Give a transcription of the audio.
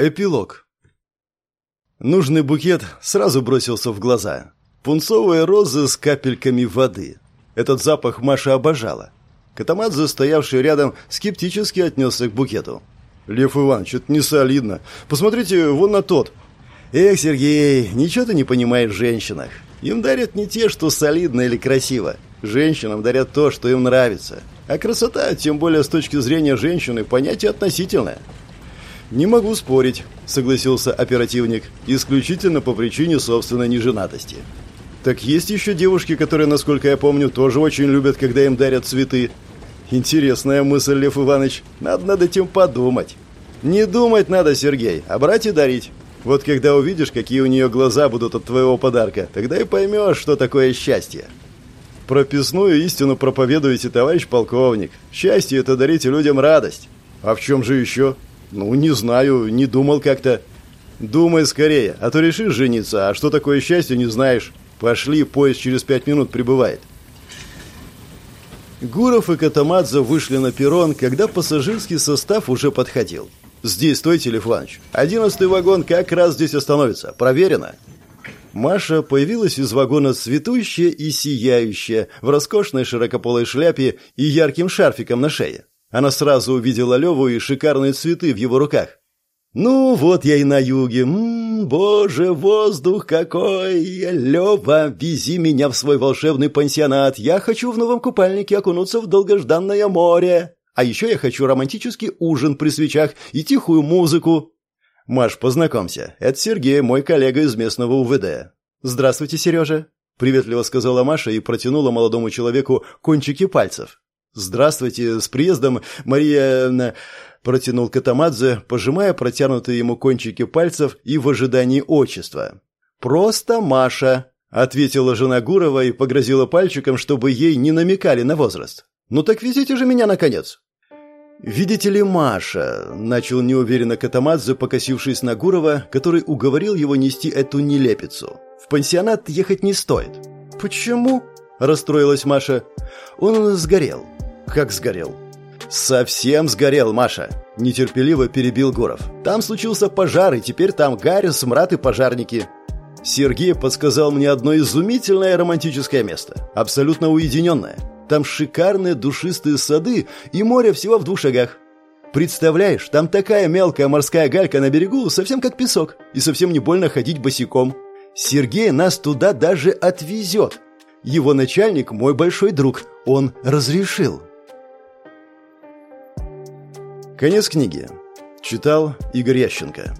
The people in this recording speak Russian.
Эпилог. Нужный букет сразу бросился в глаза. Пунцовые розы с капельками воды. Этот запах Маша обожала. Катамадзе, стоявший рядом, скептически отнесся к букету. «Лев Иванович, это не солидно. Посмотрите вон на тот». «Эх, Сергей, ничего ты не понимаешь в женщинах. Им дарят не те, что солидно или красиво. Женщинам дарят то, что им нравится. А красота, тем более с точки зрения женщины, понятие относительное». «Не могу спорить», — согласился оперативник, исключительно по причине собственной неженатости. «Так есть еще девушки, которые, насколько я помню, тоже очень любят, когда им дарят цветы». «Интересная мысль, Лев Иванович. Надо над этим подумать». «Не думать надо, Сергей, а брать и дарить. Вот когда увидишь, какие у нее глаза будут от твоего подарка, тогда и поймешь, что такое счастье». «Прописную истину проповедуете, товарищ полковник. Счастье – это дарите людям радость. А в чем же еще?» «Ну, не знаю, не думал как-то». «Думай скорее, а то решишь жениться, а что такое счастье, не знаешь. Пошли, поезд через пять минут прибывает». Гуров и Катамадзе вышли на перрон, когда пассажирский состав уже подходил. «Здесь стойте, Лев Иванович. Одиннадцатый вагон как раз здесь остановится. Проверено». Маша появилась из вагона цветущая и сияющая, в роскошной широкополой шляпе и ярким шарфиком на шее. Она сразу увидела Леву и шикарные цветы в его руках. «Ну, вот я и на юге. М -м, боже, воздух какой! Лева, вези меня в свой волшебный пансионат. Я хочу в новом купальнике окунуться в долгожданное море. А еще я хочу романтический ужин при свечах и тихую музыку». «Маш, познакомься. Это Сергей, мой коллега из местного УВД». «Здравствуйте, Сережа», — приветливо сказала Маша и протянула молодому человеку кончики пальцев. «Здравствуйте, с приездом, Мария...» протянул Катамадзе, пожимая протянутые ему кончики пальцев и в ожидании отчества. «Просто Маша», — ответила жена Гурова и погрозила пальчиком, чтобы ей не намекали на возраст. «Ну так везите же меня, наконец!» «Видите ли, Маша», — начал неуверенно Катамадзе, покосившись на Гурова, который уговорил его нести эту нелепицу. «В пансионат ехать не стоит». «Почему?» — расстроилась Маша. «Он сгорел». «Как сгорел?» «Совсем сгорел, Маша!» – нетерпеливо перебил Гуров. «Там случился пожар, и теперь там гарь, смрад и пожарники». Сергей подсказал мне одно изумительное романтическое место, абсолютно уединенное. Там шикарные душистые сады и море всего в двух шагах. Представляешь, там такая мелкая морская галька на берегу, совсем как песок, и совсем не больно ходить босиком. Сергей нас туда даже отвезет. Его начальник мой большой друг, он разрешил. Конец книги. Читал Игорь Ященко.